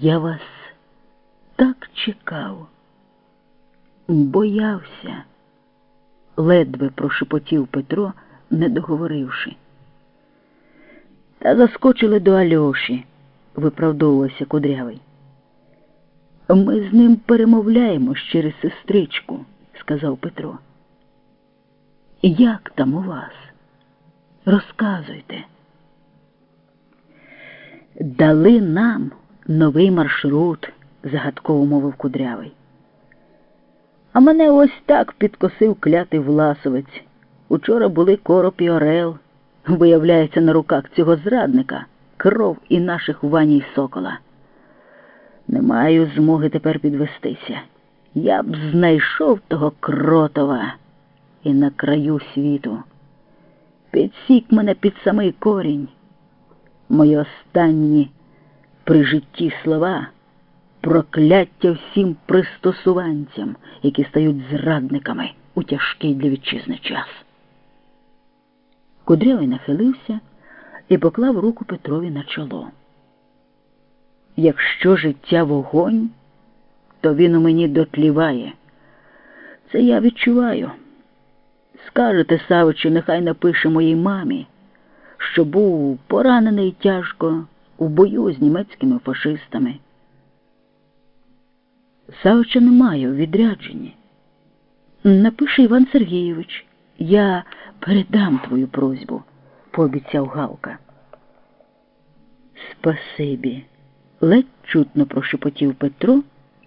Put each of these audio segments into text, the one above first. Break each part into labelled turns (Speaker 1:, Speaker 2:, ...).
Speaker 1: Я вас так чекав, боявся, ледве прошепотів Петро, не договоривши. Та заскочили до Альоші, виправдовувався кудрявий. Ми з ним перемовляємо через сестричку, сказав Петро. Як там у вас? Розказуйте. Дали нам новий маршрут, загадково мовив кудрявий. А мене ось так підкосив клятий власовець. Учора були короб і орел. Виявляється, на руках цього зрадника кров і наших вані й сокола. Не маю змоги тепер підвестися. Я б знайшов того кротова і на краю світу. Підсік мене під самий корінь. Мої останні при житті слова прокляття всім пристосуванцям, які стають зрадниками у тяжкий для вітчизни час. Кудрявий нахилився і поклав руку Петрові на чоло. Якщо життя вогонь, то він у мені дотліває. Це я відчуваю. Скажете, Савичу, нехай напише моїй мамі, що був поранений тяжко у бою з німецькими фашистами. Савича немає у відрядженні. Напише Іван Сергійович, я передам твою просьбу, пообіцяв Галка. Спасибі, ледь чутно прошепотів Петро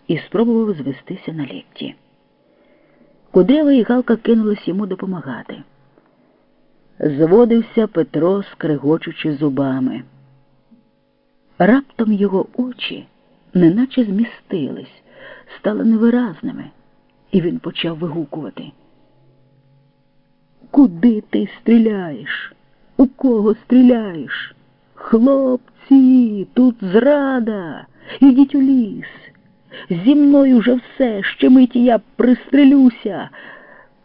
Speaker 1: і спробував звестися на лікті. Кудрява і Галка кинулись йому допомагати. Зводився Петро, скригочучи зубами. Раптом його очі неначе змістились, стали невиразними, і він почав вигукувати. Куди ти стріляєш? У кого стріляєш? Хлопці, тут зрада, ідіть у ліс. Зі мною вже все, ще миті я пристрелюся.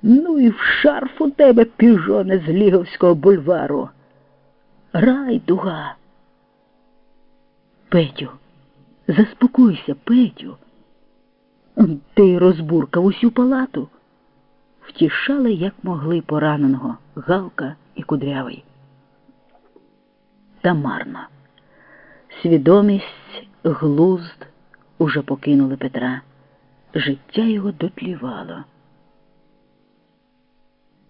Speaker 1: Ну і в шарф у тебе, піжоне з Ліговського бульвару. Райдуга. Петю, заспокойся, Петю. Ти розбуркав усю палату. Втішали, як могли пораненого Галка і Кудрявий. Та марно. Свідомість, глузд уже покинули Петра. Життя його дотлівало.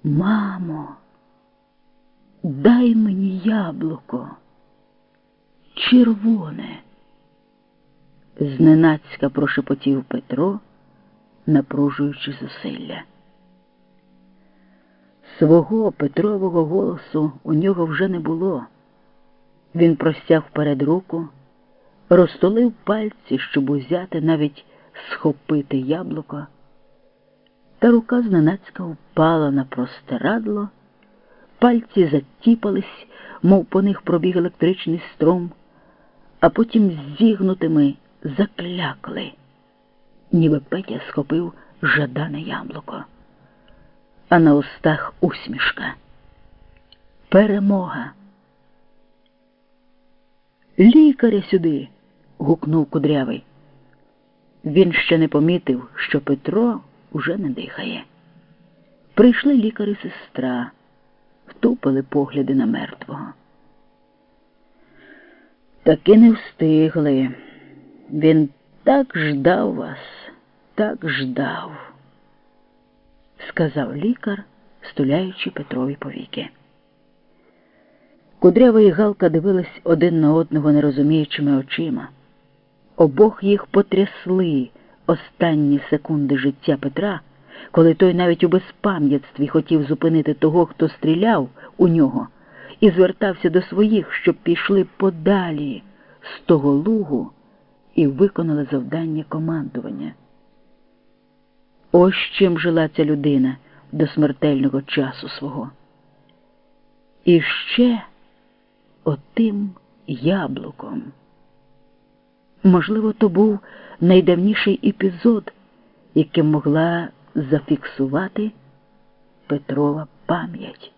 Speaker 1: Мамо, дай мені яблуко, червоне, зненацька прошепотів Петро, напружуючи зусилля. Свого Петрового голосу у нього вже не було. Він простяг вперед руку, розтулив пальці, щоб узяти, навіть схопити яблуко, та рука зненацька впала на простирадло, пальці затіпались, мов по них пробіг електричний струм, а потім зігнутими заклякли, ніби Петя схопив жадане яблуко а на устах усмішка. Перемога. Лікаря сюди. гукнув кудрявий. Він ще не помітив, що Петро уже не дихає. Прийшли лікар і сестра, втупили погляди на мертвого. Таки не встигли. Він так ждав вас, так ждав сказав лікар, стуляючи Петрові повіки. Кудрява і Галка дивились один на одного нерозуміючими очима. Обох їх потрясли останні секунди життя Петра, коли той навіть у безпам'ятстві хотів зупинити того, хто стріляв у нього, і звертався до своїх, щоб пішли подалі з того лугу і виконали завдання командування. Ось чим жила ця людина до смертельного часу свого. І ще отим яблуком. Можливо, то був найдавніший епізод, яким могла зафіксувати Петрова пам'ять.